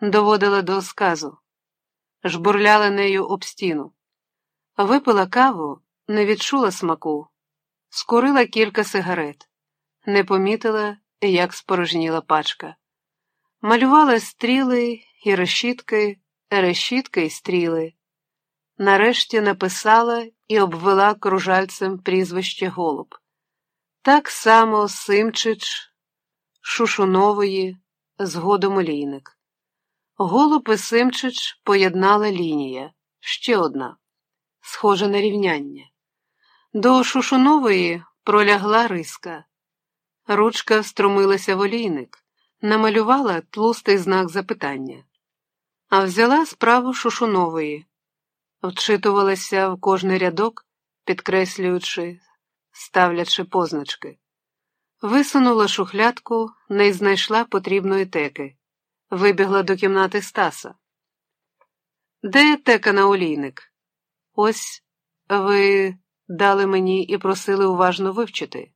доводила до сказу, жбурляла нею об стіну. Випила каву, не відчула смаку, скурила кілька сигарет, не помітила, як спорожніла пачка. Малювала стріли і решітки, решітки й стріли. Нарешті написала і обвела кружальцем прізвище Голуб. Так само Симчич, Шушунової, згодом олійник. Голуб і Симчич поєднала лінія, ще одна, схожа на рівняння. До Шушунової пролягла риска. Ручка встромилася в олійник, намалювала тлустий знак запитання, а взяла справу Шушунової, вчитувалася в кожний рядок, підкреслюючи, ставлячи позначки. Висунула шухлядку, не знайшла потрібної теки, вибігла до кімнати Стаса. Де тека на олійник? Ось ви дали мені і просили уважно вивчити.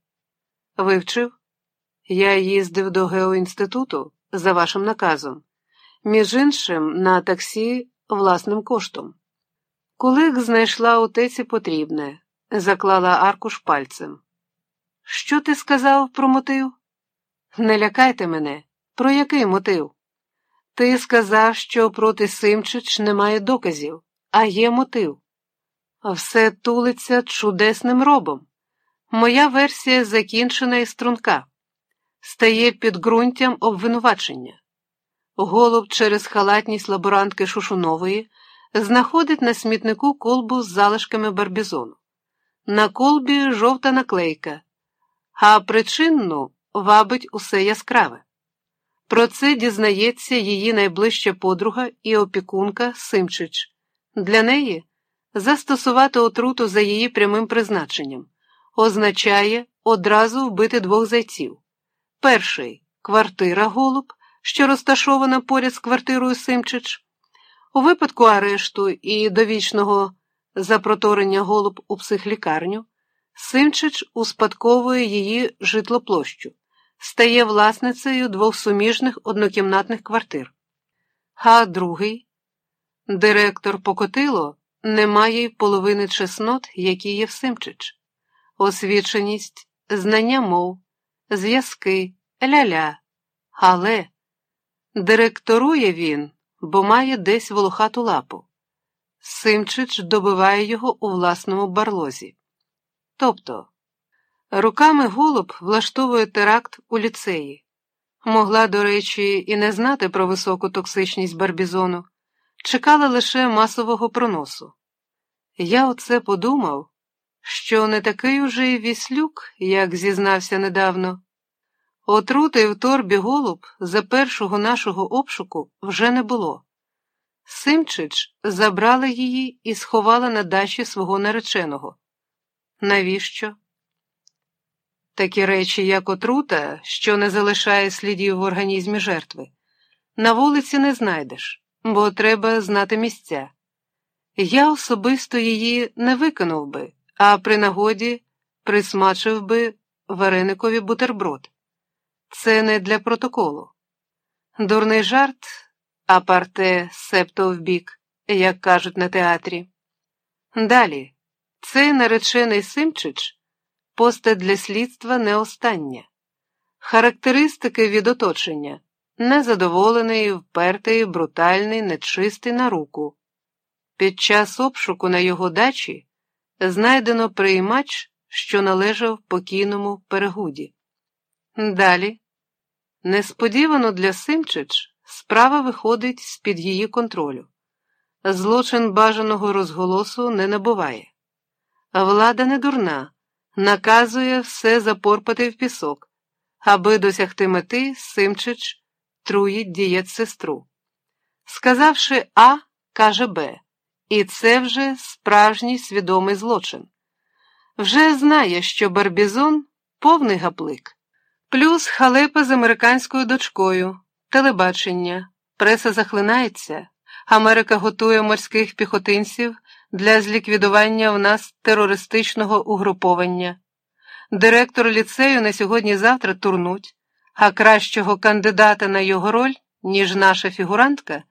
Вивчив? Я їздив до геоінституту за вашим наказом, між іншим, на таксі власним коштом. Кулик знайшла у теці потрібне, заклала аркуш пальцем. Що ти сказав про мотив? Не лякайте мене. Про який мотив? Ти сказав, що проти Симчич немає доказів, а є мотив. Все тулиться чудесним робом. Моя версія закінчена і струнка, стає підґрунтям обвинувачення. Голуб через халатність лаборантки Шушунової знаходить на смітнику колбу з залишками барбізону. На колбі жовта наклейка, а причинну вабить усе яскраве. Про це дізнається її найближча подруга і опікунка Симчич. Для неї застосувати отруту за її прямим призначенням означає одразу вбити двох зайців. Перший квартира Голуб, що розташована поряд з квартирою Симчич. У випадку арешту і довічного запроторення Голуб у психлікарню, Симчич успадковує її житлоплощу, стає власницею двох суміжних однокімнатних квартир. А другий директор Покотило не має й половини чеснот, які є в Симчич. Освіченість, знання мов, зв'язки, ля-ля. Але директорує він, бо має десь волохату лапу. Симчич добиває його у власному барлозі. Тобто, руками голуб влаштовує теракт у ліцеї. Могла, до речі, і не знати про високу токсичність барбізону, чекала лише масового проносу. Я оце подумав, що не такий уже й віслюк, як зізнався недавно. Отрути в торбі голуб за першого нашого обшуку вже не було. Симчич забрала її і сховала на дачі свого нареченого. Навіщо? Такі речі, як отрута, що не залишає слідів в організмі жертви, на вулиці не знайдеш, бо треба знати місця. Я особисто її не викинув би, а при нагоді присмачив би вареникові бутерброд. Це не для протоколу. Дурний жарт, а парте септо вбік, як кажуть на театрі. Далі, цей наречений Симчич постать для слідства не остання. Характеристики від оточення незадоволений, впертий, брутальний, нечистий на руку. Під час обшуку на його дачі знайдено приймач, що належав покійному перегуді. Далі, несподівано для Симчич, справа виходить з-під її контролю. Злочин бажаного розголосу не набуває. Влада не дурна, наказує все запорпати в пісок, аби досягти мети, Симчич труїть дієт сестру. Сказавши А, каже Б. І це вже справжній свідомий злочин. Вже знає, що Барбізон повний гаплик, плюс халепа з американською дочкою, телебачення, преса захлинається, Америка готує морських піхотинців для зліквідування в нас терористичного угруповання. Директор ліцею на сьогодні-завтра турнуть, а кращого кандидата на його роль ніж наша фігурантка,